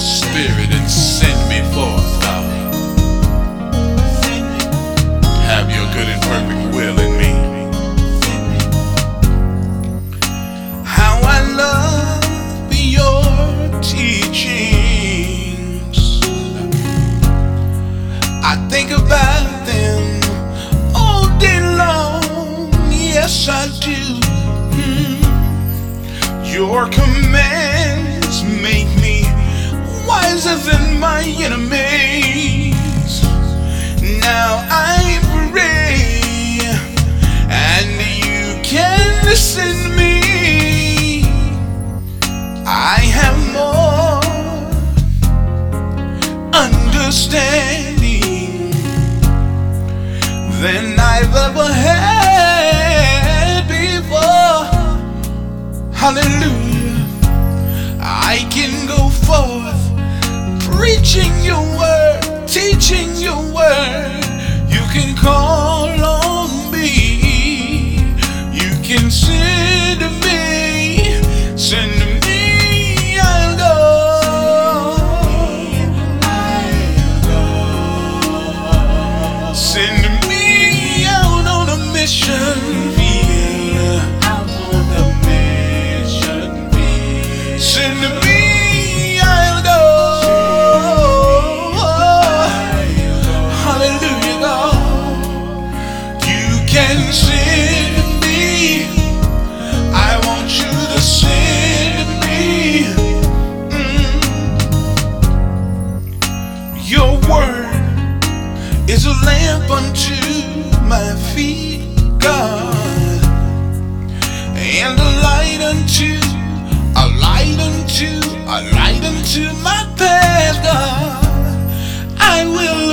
your spirit and send me forth, Father. Have your good and perfect will in me. How I love your teachings. I think about them all day long. Yes, I do. Hmm. Your commands make understanding than I've ever had before. Hallelujah. I can go forth preaching your word, teaching your word. You can call. lamp unto my feet, God, and a light unto, a light unto, a light unto my path, God. I will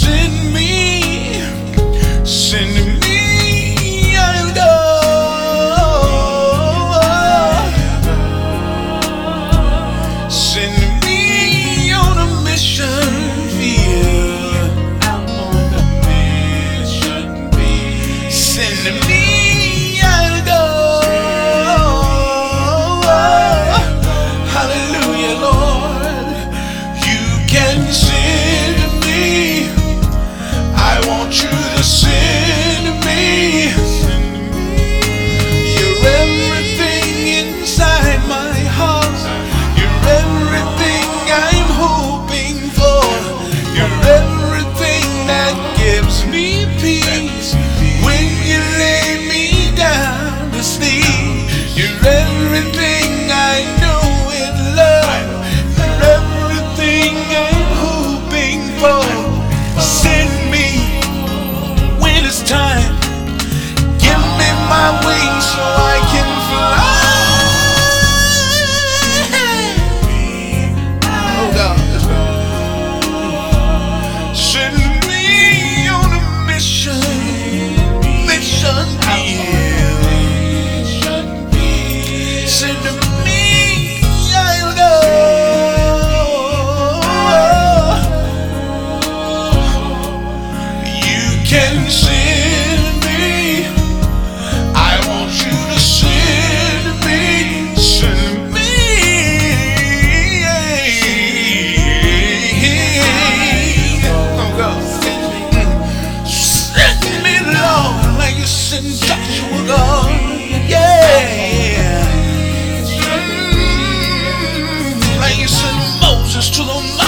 send me, send me. everything I know. Barcelona